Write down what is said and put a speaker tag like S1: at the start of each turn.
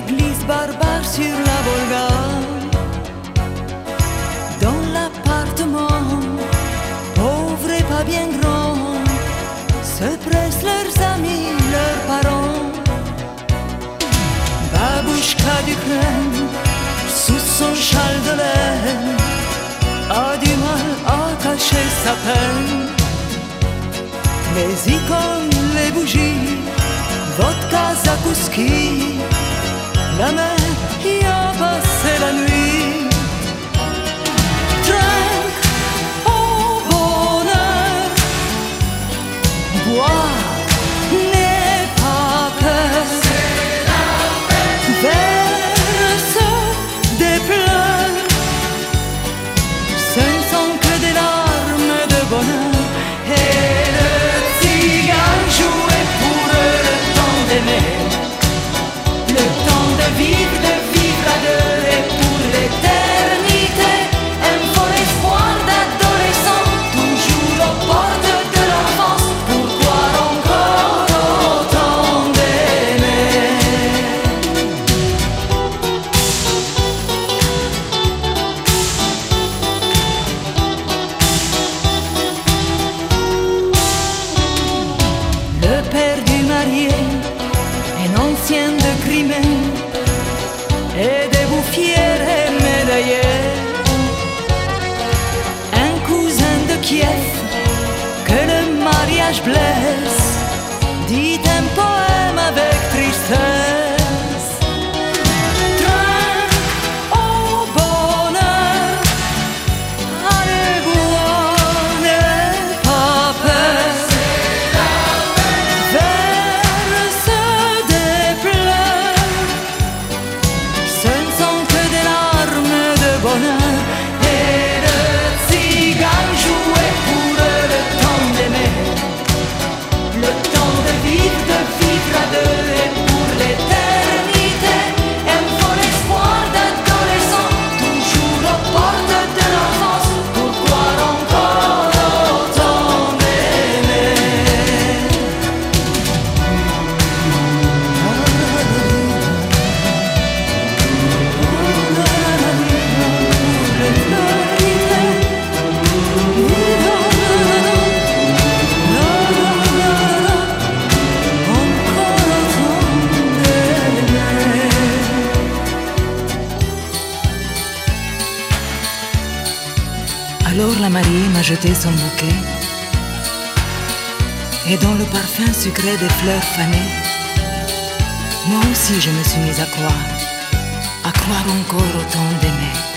S1: police barbare sur la Volga. Dans l'appartement, pauvre et pas bien grand, se pressent leurs amis, leurs parents. Babouchka d'Ukraine, sous son châle de laine, a du mal à cacher sa peine. Les icônes, les bougies, vodka, zakouski, la mer y a passé la nuit. Drink au bonheur, bois, n'aie pas peur. Verse des pleurs, ce ne sont que des larmes de bonheur. Alors la mariée m'a jeté son bouquet et dans le parfum sucré des fleurs fanées, moi aussi je me suis mise à croire, à croire encore autant d'aimer.